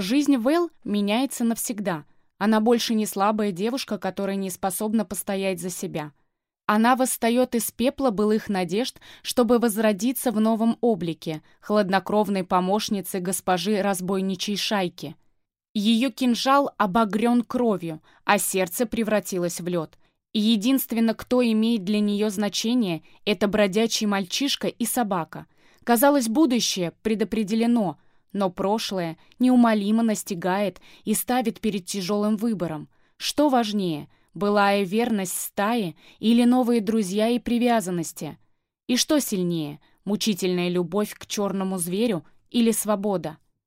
Жизнь Вэл меняется навсегда. Она больше не слабая девушка, которая не способна постоять за себя. Она восстает из пепла былых надежд, чтобы возродиться в новом облике, хладнокровной помощницы госпожи разбойничьей шайки. Ее кинжал обогрен кровью, а сердце превратилось в лед. И единственно, кто имеет для нее значение, это бродячий мальчишка и собака. Казалось, будущее предопределено, но прошлое неумолимо настигает и ставит перед тяжелым выбором. Что важнее, былая верность стае или новые друзья и привязанности? И что сильнее, мучительная любовь к черному зверю или свобода?